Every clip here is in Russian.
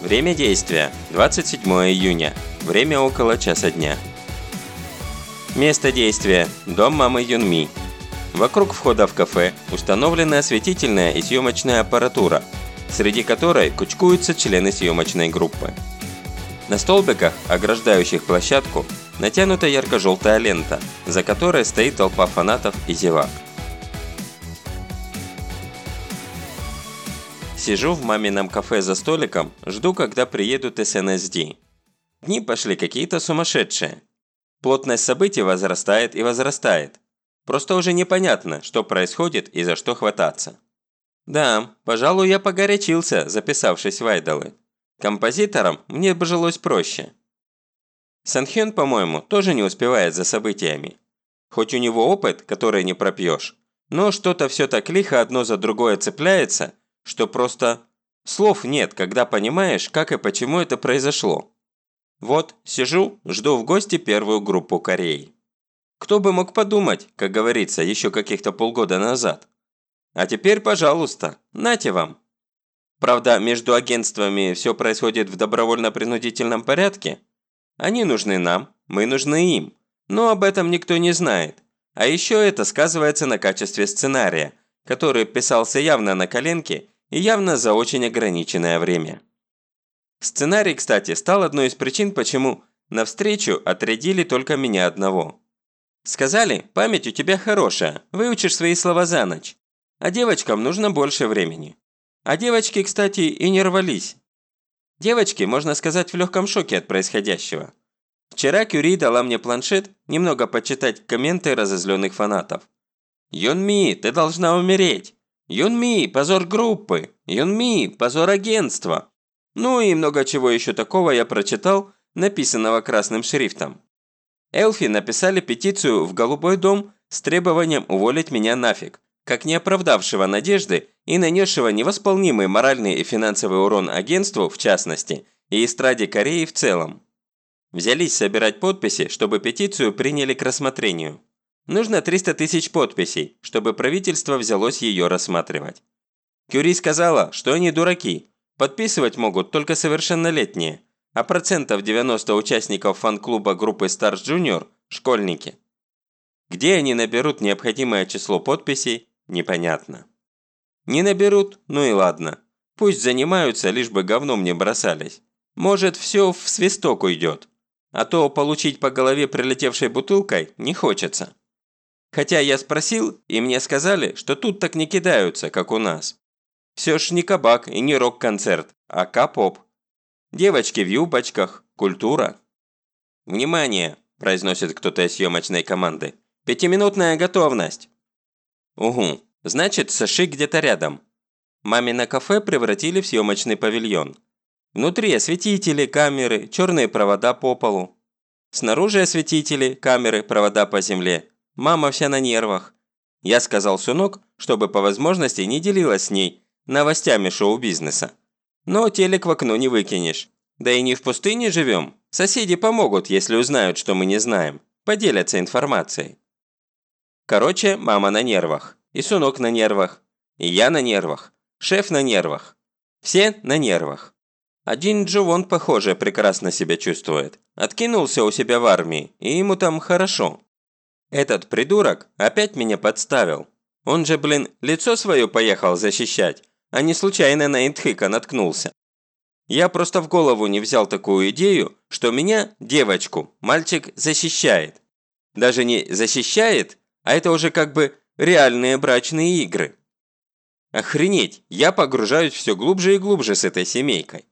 Время действия – 27 июня. Время около часа дня. Место действия – дом мамы Юнми. Вокруг входа в кафе установлена осветительная и съемочная аппаратура, среди которой кучкуются члены съемочной группы. На столбиках, ограждающих площадку, натянута ярко-желтая лента, за которой стоит толпа фанатов и зевак. Сижу в мамином кафе за столиком, жду, когда приедут СНСД. Дни пошли какие-то сумасшедшие. Плотность событий возрастает и возрастает. Просто уже непонятно, что происходит и за что хвататься. Да, пожалуй, я погорячился, записавшись в айдолы. Композитором мне бы жилось проще. Санхён, по-моему, тоже не успевает за событиями. Хоть у него опыт, который не пропьешь, но что-то все так лихо одно за другое цепляется, что просто слов нет, когда понимаешь, как и почему это произошло. Вот, сижу, жду в гости первую группу Кореи. Кто бы мог подумать, как говорится, еще каких-то полгода назад. А теперь, пожалуйста, нате вам. Правда, между агентствами все происходит в добровольно-принудительном порядке. Они нужны нам, мы нужны им. Но об этом никто не знает. А еще это сказывается на качестве сценария, который писался явно на коленке и явно за очень ограниченное время. Сценарий, кстати, стал одной из причин, почему на встречу отрядили только меня одного. Сказали, память у тебя хорошая, выучишь свои слова за ночь. А девочкам нужно больше времени. А девочки, кстати, и не рвались. Девочки, можно сказать, в легком шоке от происходящего. Вчера Кюри дала мне планшет немного почитать комменты разозленных фанатов. «Юнми, ты должна умереть! Юнми, позор группы! Юнми, позор агентства!» Ну и много чего еще такого я прочитал, написанного красным шрифтом. Элфи написали петицию в Голубой дом с требованием уволить меня нафиг, как не оправдавшего надежды и нанесшего невосполнимый моральный и финансовый урон агентству в частности и эстраде Кореи в целом. Взялись собирать подписи, чтобы петицию приняли к рассмотрению. Нужно 300 тысяч подписей, чтобы правительство взялось ее рассматривать. Кюри сказала, что они дураки, подписывать могут только совершеннолетние, а процентов 90 участников фан-клуба группы Stars Junior – школьники. Где они наберут необходимое число подписей, непонятно. Не наберут, ну и ладно. Пусть занимаются, лишь бы говном не бросались. Может, все в свисток уйдет. А то получить по голове прилетевшей бутылкой не хочется. Хотя я спросил, и мне сказали, что тут так не кидаются, как у нас. Все ж не кабак и не рок-концерт, а кап-поп. Девочки в юбочках, культура. «Внимание!» – произносит кто-то из съемочной команды. «Пятиминутная готовность!» «Угу, значит, Саши где-то рядом». Мамино кафе превратили в съемочный павильон. Внутри осветители, камеры, черные провода по полу. Снаружи осветители, камеры, провода по земле. Мама вся на нервах. Я сказал Сунок, чтобы по возможности не делилась с ней новостями шоу-бизнеса. Но телек в окно не выкинешь. Да и не в пустыне живем. Соседи помогут, если узнают, что мы не знаем. Поделятся информацией. Короче, мама на нервах. И Сунок на нервах. И я на нервах. Шеф на нервах. Все на нервах. Один Джовон, похоже, прекрасно себя чувствует. Откинулся у себя в армии, и ему там хорошо. Этот придурок опять меня подставил. Он же, блин, лицо свое поехал защищать, а не случайно на Интхика наткнулся. Я просто в голову не взял такую идею, что меня, девочку, мальчик защищает. Даже не защищает, а это уже как бы реальные брачные игры. Охренеть, я погружаюсь все глубже и глубже с этой семейкой.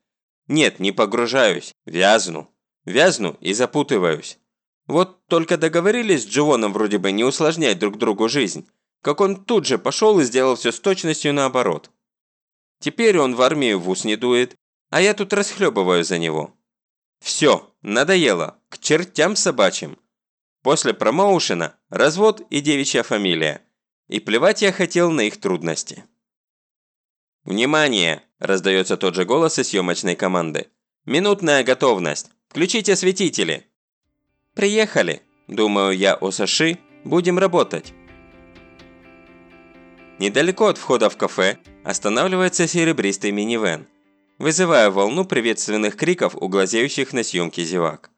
Нет, не погружаюсь, вязну. Вязну и запутываюсь. Вот только договорились с Дживоном вроде бы не усложнять друг другу жизнь, как он тут же пошел и сделал все с точностью наоборот. Теперь он в армию в ус не дует, а я тут расхлебываю за него. Все, надоело, к чертям собачьим. После промоушена развод и девичья фамилия. И плевать я хотел на их трудности. «Внимание!» – раздается тот же голос из съемочной команды. «Минутная готовность! Включите осветители!» «Приехали!» – думаю я о Саши. «Будем работать!» Недалеко от входа в кафе останавливается серебристый минивэн. вызывая волну приветственных криков у глазеющих на съемке зевак.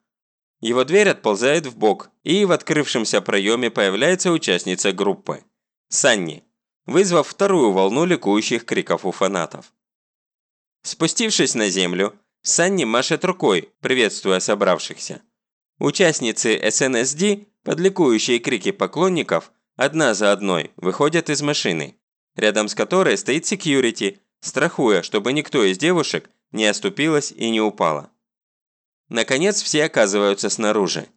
Его дверь отползает в бок, и в открывшемся проеме появляется участница группы – Санни, вызвав вторую волну ликующих криков у фанатов. Спустившись на землю, Санни машет рукой, приветствуя собравшихся. Участницы SNSD под ликующие крики поклонников одна за одной выходят из машины, рядом с которой стоит секьюрити, страхуя, чтобы никто из девушек не оступилась и не упала. Наконец все оказываются снаружи.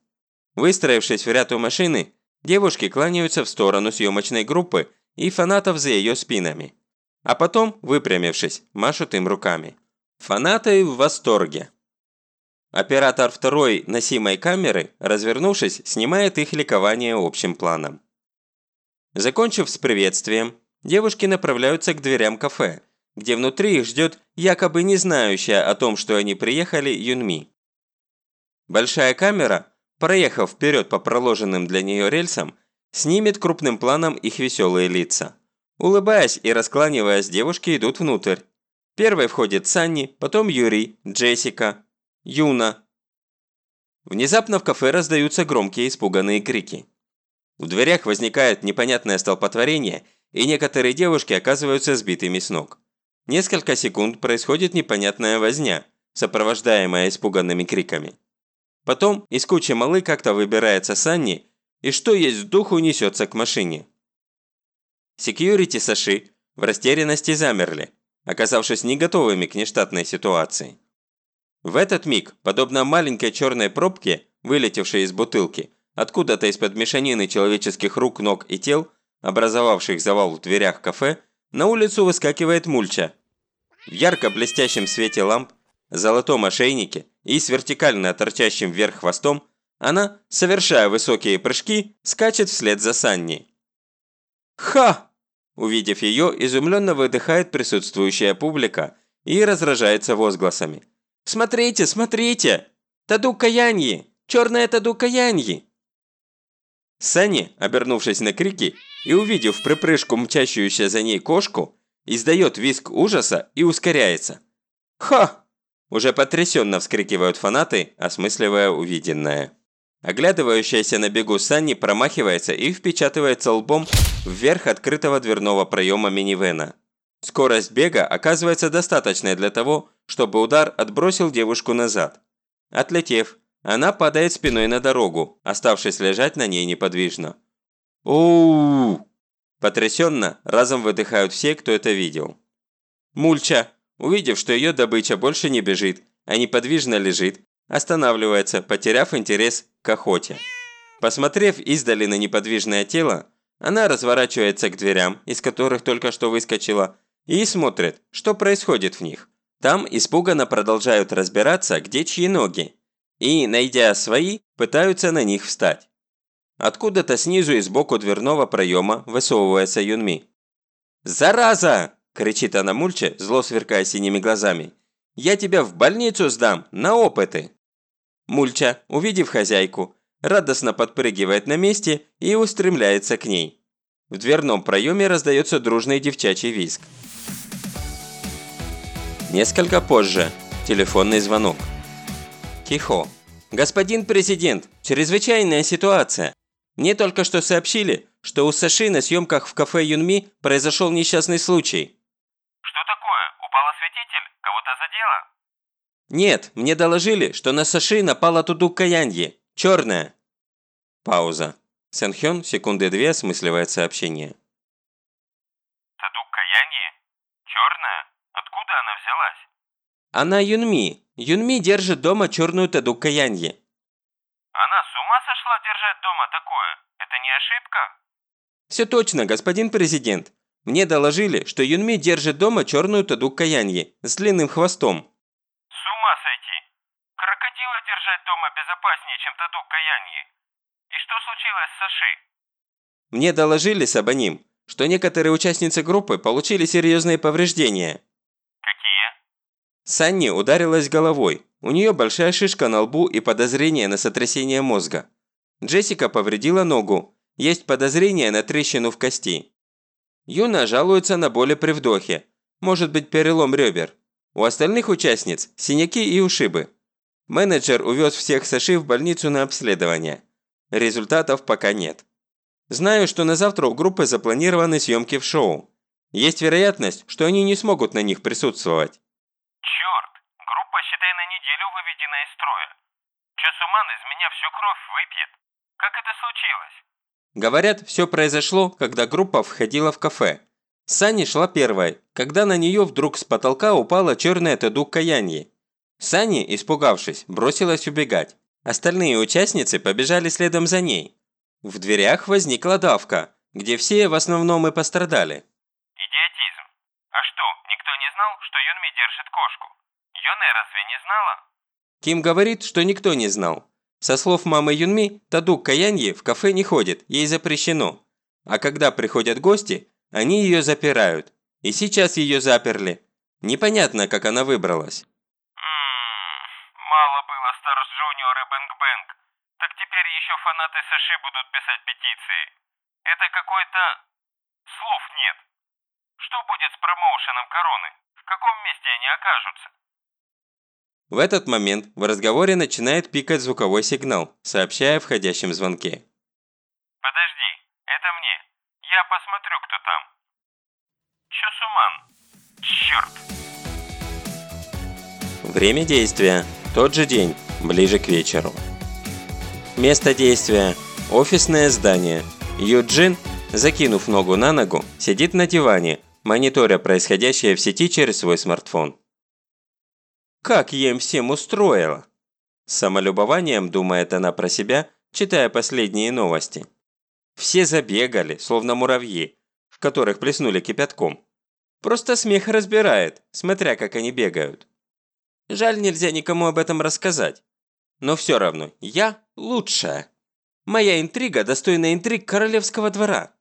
Выстроившись в ряд у машины, девушки кланяются в сторону съемочной группы и фанатов за ее спинами. А потом, выпрямившись, машут им руками. Фанаты в восторге. Оператор второй носимой камеры, развернувшись, снимает их ликование общим планом. Закончив с приветствием, девушки направляются к дверям кафе, где внутри их ждет якобы не знающая о том, что они приехали, Юнми. Большая камера, проехав вперед по проложенным для нее рельсам, снимет крупным планом их веселые лица. Улыбаясь и раскланиваясь, девушки идут внутрь. Первой входит Санни, потом Юрий, Джессика, Юна. Внезапно в кафе раздаются громкие испуганные крики. В дверях возникает непонятное столпотворение, и некоторые девушки оказываются сбитыми с ног. Несколько секунд происходит непонятная возня, сопровождаемая испуганными криками. Потом из кучи малы как-то выбирается Санни и что есть духу несется к машине. Секьюрити Саши в растерянности замерли, оказавшись не готовыми к нештатной ситуации. В этот миг, подобно маленькой черной пробке, вылетевшей из бутылки, откуда-то из-под мешанины человеческих рук, ног и тел, образовавших завал в дверях кафе, на улицу выскакивает мульча. В ярко блестящем свете ламп золотом ошейнике и с вертикально торчащим вверх хвостом, она, совершая высокие прыжки, скачет вслед за Санни. «Ха!» Увидев ее, изумленно выдыхает присутствующая публика и разражается возгласами. «Смотрите, смотрите! Таду Каяньи! Черная Таду Каяньи!» Санни, обернувшись на крики и увидев в припрыжку мчащуюся за ней кошку, издает визг ужаса и ускоряется. «Ха!» Уже потрясенно вскрикивают фанаты, осмысливая увиденное. Оглядывающаяся на бегу Санни промахивается и впечатывается лбом вверх открытого дверного проема минивэна. Скорость бега оказывается достаточной для того, чтобы удар отбросил девушку назад. Отлетев, она падает спиной на дорогу, оставшись лежать на ней неподвижно. оу Потрясенно разом выдыхают все, кто это видел. Мульча, Увидев, что ее добыча больше не бежит, а неподвижно лежит, останавливается, потеряв интерес к охоте. Посмотрев издали на неподвижное тело, она разворачивается к дверям, из которых только что выскочила, и смотрит, что происходит в них. Там испуганно продолжают разбираться, где чьи ноги, и, найдя свои, пытаются на них встать. Откуда-то снизу и сбоку дверного проема высовывается Юнми. «Зараза!» – кричит она Мульче, зло сверкая синими глазами. «Я тебя в больницу сдам, на опыты!» Мульча, увидев хозяйку, радостно подпрыгивает на месте и устремляется к ней. В дверном проеме раздается дружный девчачий визг. Несколько позже. Телефонный звонок. Кихо. «Господин президент, чрезвычайная ситуация. Мне только что сообщили, что у Саши на съемках в кафе Юнми произошел несчастный случай. «Нет, мне доложили, что на Саши напала Туду Каяньи. Черная». Пауза. Сэнхён секунды две осмысливает сообщение. Таду Каяньи? Черная? Откуда она взялась? Она Юнми. Юнми держит дома черную Таду Каяньи. Она с ума сошла держать дома такое? Это не ошибка? Все точно, господин президент. Мне доложили, что Юнми держит дома черную Таду Каяньи с длинным хвостом держать дома безопаснее, чем Таду Каяньи. И что случилось с Саши? Мне доложили с Абоним, что некоторые участницы группы получили серьезные повреждения. Какие? Санни ударилась головой. У нее большая шишка на лбу и подозрение на сотрясение мозга. Джессика повредила ногу. Есть подозрение на трещину в кости. Юна жалуется на боли при вдохе. Может быть перелом ребер. У остальных участниц синяки и ушибы. Менеджер увез всех Саши в больницу на обследование. Результатов пока нет. Знаю, что на завтра у группы запланированы съемки в шоу. Есть вероятность, что они не смогут на них присутствовать. Черт, группа, считай, на неделю выведена из строя. Часуман из меня всю кровь выпьет. Как это случилось? Говорят, все произошло, когда группа входила в кафе. Сани шла первой, когда на нее вдруг с потолка упала черная таду каянье. Сани, испугавшись, бросилась убегать. Остальные участницы побежали следом за ней. В дверях возникла давка, где все в основном и пострадали. Идиотизм. А что, никто не знал, что Юнми держит кошку? Йоне разве не знала? Ким говорит, что никто не знал. Со слов мамы Юнми, Таду Каяньи в кафе не ходит, ей запрещено. А когда приходят гости, они ее запирают. И сейчас ее заперли. Непонятно, как она выбралась. Фанаты Саши будут писать петиции. Это какой-то... слов нет. Что будет с промоушеном короны? В каком месте они окажутся? В этот момент в разговоре начинает пикать звуковой сигнал, сообщая о входящем звонке. Подожди, это мне. Я посмотрю, кто там. Чусуман. Черт. Время действия. Тот же день, ближе к вечеру. Место действия. Офисное здание. Юджин, закинув ногу на ногу, сидит на диване, мониторя происходящее в сети через свой смартфон. Как я им всем устроила? С самолюбованием думает она про себя, читая последние новости. Все забегали, словно муравьи, в которых плеснули кипятком. Просто смех разбирает, смотря как они бегают. Жаль, нельзя никому об этом рассказать. Но все равно, я лучшая. Моя интрига достойна интриг королевского двора.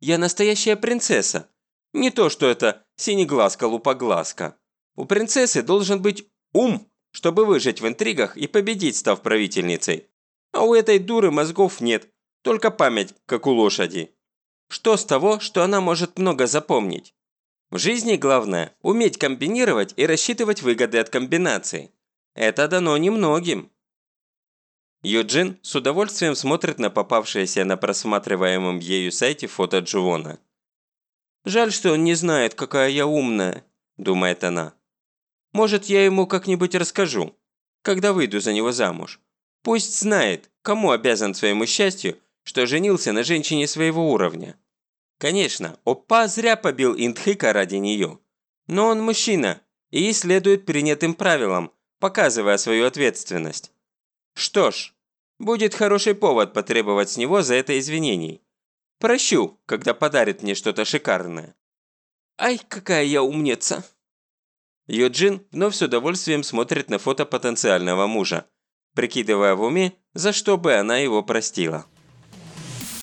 Я настоящая принцесса. Не то, что это синеглазка-лупоглазка. У принцессы должен быть ум, чтобы выжить в интригах и победить, став правительницей. А у этой дуры мозгов нет, только память, как у лошади. Что с того, что она может много запомнить? В жизни главное – уметь комбинировать и рассчитывать выгоды от комбинаций. Это дано немногим. Юджин с удовольствием смотрит на попавшееся на просматриваемом ею сайте фото Джуона. «Жаль, что он не знает, какая я умная», – думает она. «Может, я ему как-нибудь расскажу, когда выйду за него замуж. Пусть знает, кому обязан своему счастью, что женился на женщине своего уровня. Конечно, Опа зря побил Индхика ради нее. Но он мужчина и следует принятым правилам, показывая свою ответственность. Что ж, будет хороший повод потребовать с него за это извинений. Прощу, когда подарит мне что-то шикарное. Ай, какая я умница! Юджин вновь с удовольствием смотрит на фото потенциального мужа, прикидывая в уме, за что бы она его простила.